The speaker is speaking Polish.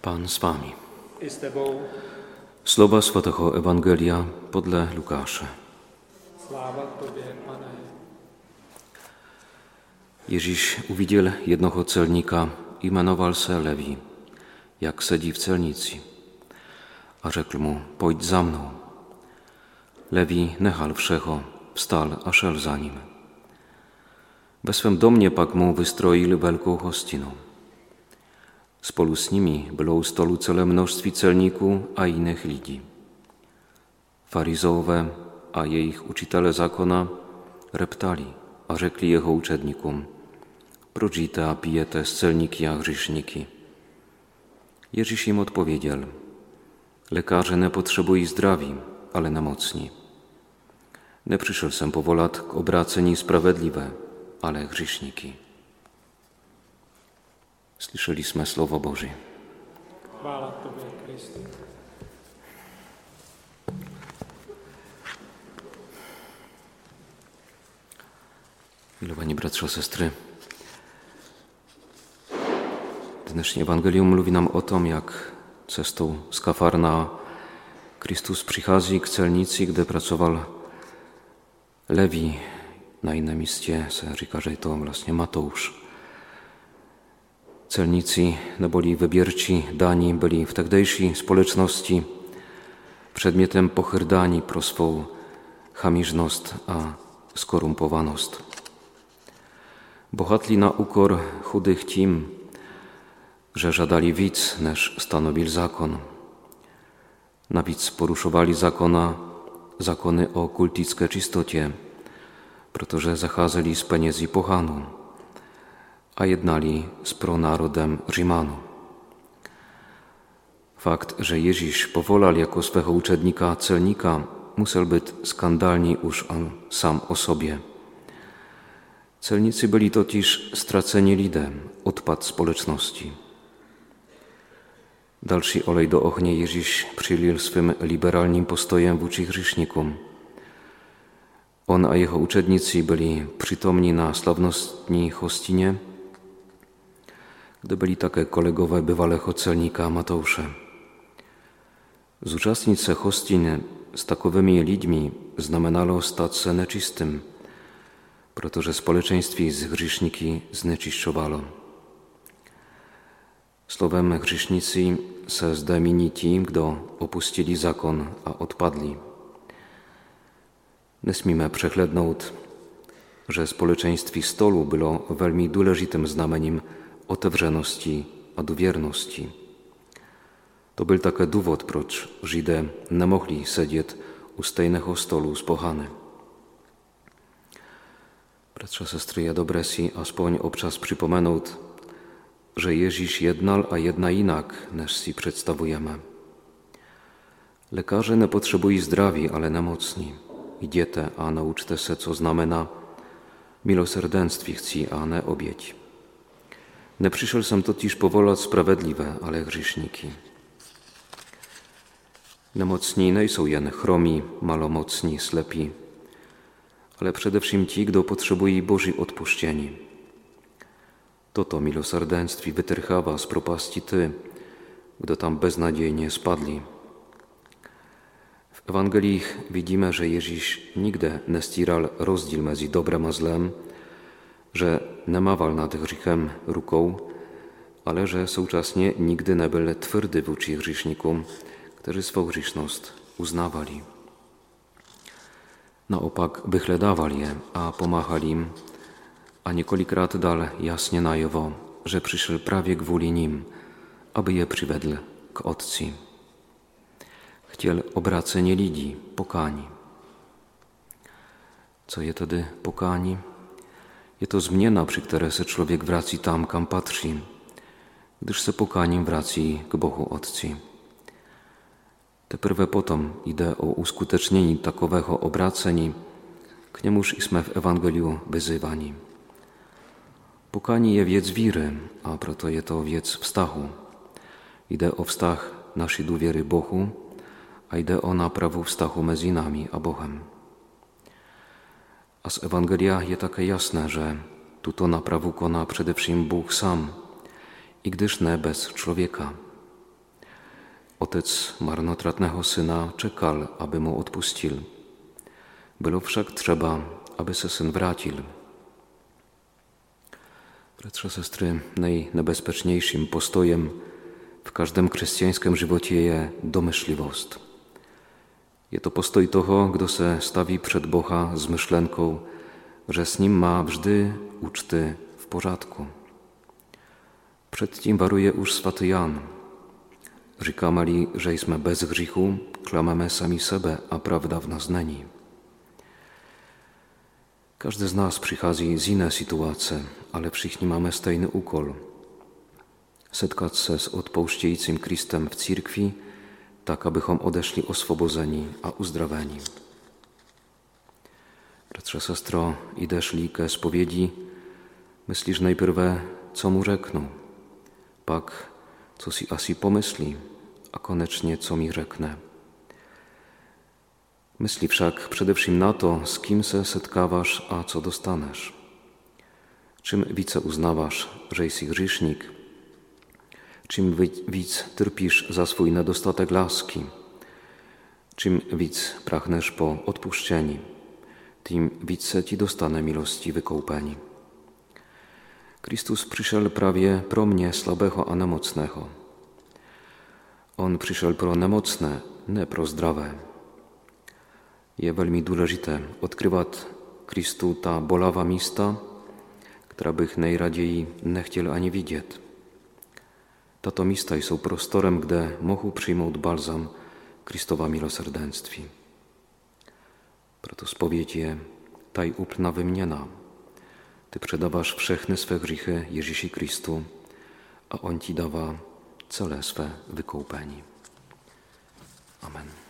Pan z wami. Słowa Świętego Ewangelia podle Lukasza. Sláva Tobě, Pane. Ježíš uviděl jednoho celníka, jmenoval se Leví, jak sedí v celnici. A řekl mu, pojď za mnou. Leví nechal všeho, wstal a szedł za nim. We swym domie pak mu wystroili wielką hostinu. Spolu z nimi było u stolu całe mnóstwo celników a innych ludzi. Faryzowie a ich uczytele zakona reptali, a rzekli jego uczednikom, prodzite a pijete z celniki a grzeszniki. Jezus im odpowiedział, lekarze nie potrzebują zdrowi, ale na mocni. Nie przyszedł sem powolat k obraceni sprawiedliwe, ale grzeszniki. Słyszeliśmy Słowo Boże. Chvála Tobě, Kriste. Milowani bratrze, sestry, dnešní Ewangelium mówi nam o tym, jak cestą z Kafarna Chrystus przychodzi k celnicy, gdzie pracował Lewi, na innym miejscu se říká, że to właśnie Mateusz. Celnicy no byli wybierci dani, byli w tegdejszej społeczności przedmiotem pochrdani pro swą chamiżność a skorumpowaność. Bohatli na ukor chudych tim, że żadali widz, neż stanowił zakon. Na widz poruszowali zakona, zakony o kultickie czystocie, protože zacházeli z penězí pohanů a jednali z pronárodem Římanu. Fakt, że Ježíš povolal jako swego uczednika celnika, musiał być skandalni już on sam o sobie. Celnicy byli totiż straceni lidem, odpad społeczności. Dalszy olej do ohnia Ježíš przylil swym liberalnym postojem uczy grzesznikom. On a jeho uczednicy byli przytomni na sławnostni hostinie, gdy byli takie kolegowie bywalego celnika Mateusza. Z uczestnicy hostin z takowymi ludźmi znamenało stać się neczystym, protože społeczeństwie z grzeszniki zneczyszczowalo. Słowem grzesznicy se zdemini ci, kdo opuścili zakon, a odpadli. Nesmíme przechlednout, że społeczeństwie stolu było veľmi důležitým znamením otevřenosti a důvěrnosti. To byl také důvod, proč Židé nemohli sedět u stejného stolu z pohany. Bratrze, sestry, ja dobre si aspoň občas przypomenout, że Ježíš jednal a jedna inak, než si przedstawujemy. Lekarze nie potrzebują zdrowi, ale nemocni. Idziete, a nauczte se, co znamena milosrdenstwi chci, a ne obieć. Nie przyszedł sam totiž povolać sprawiedliwe, ale grzeszniki. Nemocni nie są jen chromi, malomocni, slepi, ale przede wszystkim ci, kto potrzebuje Boży odpuszczeni. To to milosrdenstwi wytrchawa z propasti ty, kto tam beznadziejnie spadli. W Ewangelii widzimy, że Jezus nigdy nie stiral rozdział między dobrem a złem, że nie mawal nad grzechem ruką, ale nigdy nie był twardy w uczy grzesznikom, którzy swą grzeszność uznawali. Naopak wychledawali je a pomachali im, a niekolikrát dal jasnie na jowo, że przyszedł prawie gwoli nim, aby je przywedł k Otci. Chciel obracenie lidzi, pokani. Co je tedy pokani? Je to zmiana, przy której se człowiek wraci tam, kam patrzy, gdyż se pokanim wraci k Bohu Otci. Teprve potom idę o uskutecznienie takowego obraceni, k niemuż isme w Ewangeliu wyzywani. Pokani je wiec wiry, a proto je to wiec wstachu. Idę o wstach naszej dowiery Bohu, a idę o naprawu wstachu między nami a Bohem. Z Ewangelia je takie jasne, że tuto naprawu kona przede wszystkim Bóg sam, i gdyż nie bez człowieka. otec marnotratného syna czekal, aby mu odpustil. Było však trzeba, aby se syn vrátil. Bratrze, sestry, najnebezpieczniejszym postojem w każdym chrześcijańskim żywocie je domyśliwość. Je to postoj toho, kdo se stawi przed Boha z myślenką, że z nim ma wżdy uczty w porządku. Przed tym waruje już swaty Jan. Říkáme-li, że jsme bez grzechu, klameme sami sebe, a prawda w nas není. Każdy z nas przychodzi z innej sytuacji, ale všichni mamy stejny úkol. Setkać se z odpouštějícím Kristem w církvi, tak abychom odeszli oswobozeni a uzdrawieni. Bratrze, sestro, idesz-li ke spowiedzi, myślisz najpierw, co mu rzekną, pak co si asi pomyśli, a koniecznie co mi rzeknę. Myśli wszak przede wszystkim na to, z kim se setkawasz, a co dostanesz. Czym wice uznawasz, że jesteś grzesznik? Czym widz trpisz za swój nedostatek laski? Czym widz prachnesz po odpuszczeni? Tym widce ci dostanę miłości wykołpeni. Chrystus przyszedł prawie pro mnie słabego a nemocnego. On przyszedł pro nemocne, nie pro zdrawe. Je velmi důležité odkrywać Kristu ta bolawa mista, która bych najradziej nie chciał ani widzieć. Tato mistaj są prostorem, gde mohu przyjmout balzam Kristowa milosrdenstwi. Preto spowiedź je taj upna wymieniona. Ty przedawasz wszechny swe grzechy Jezusi Chrystu, a On Ci dawa cele swe wykołpeni. Amen.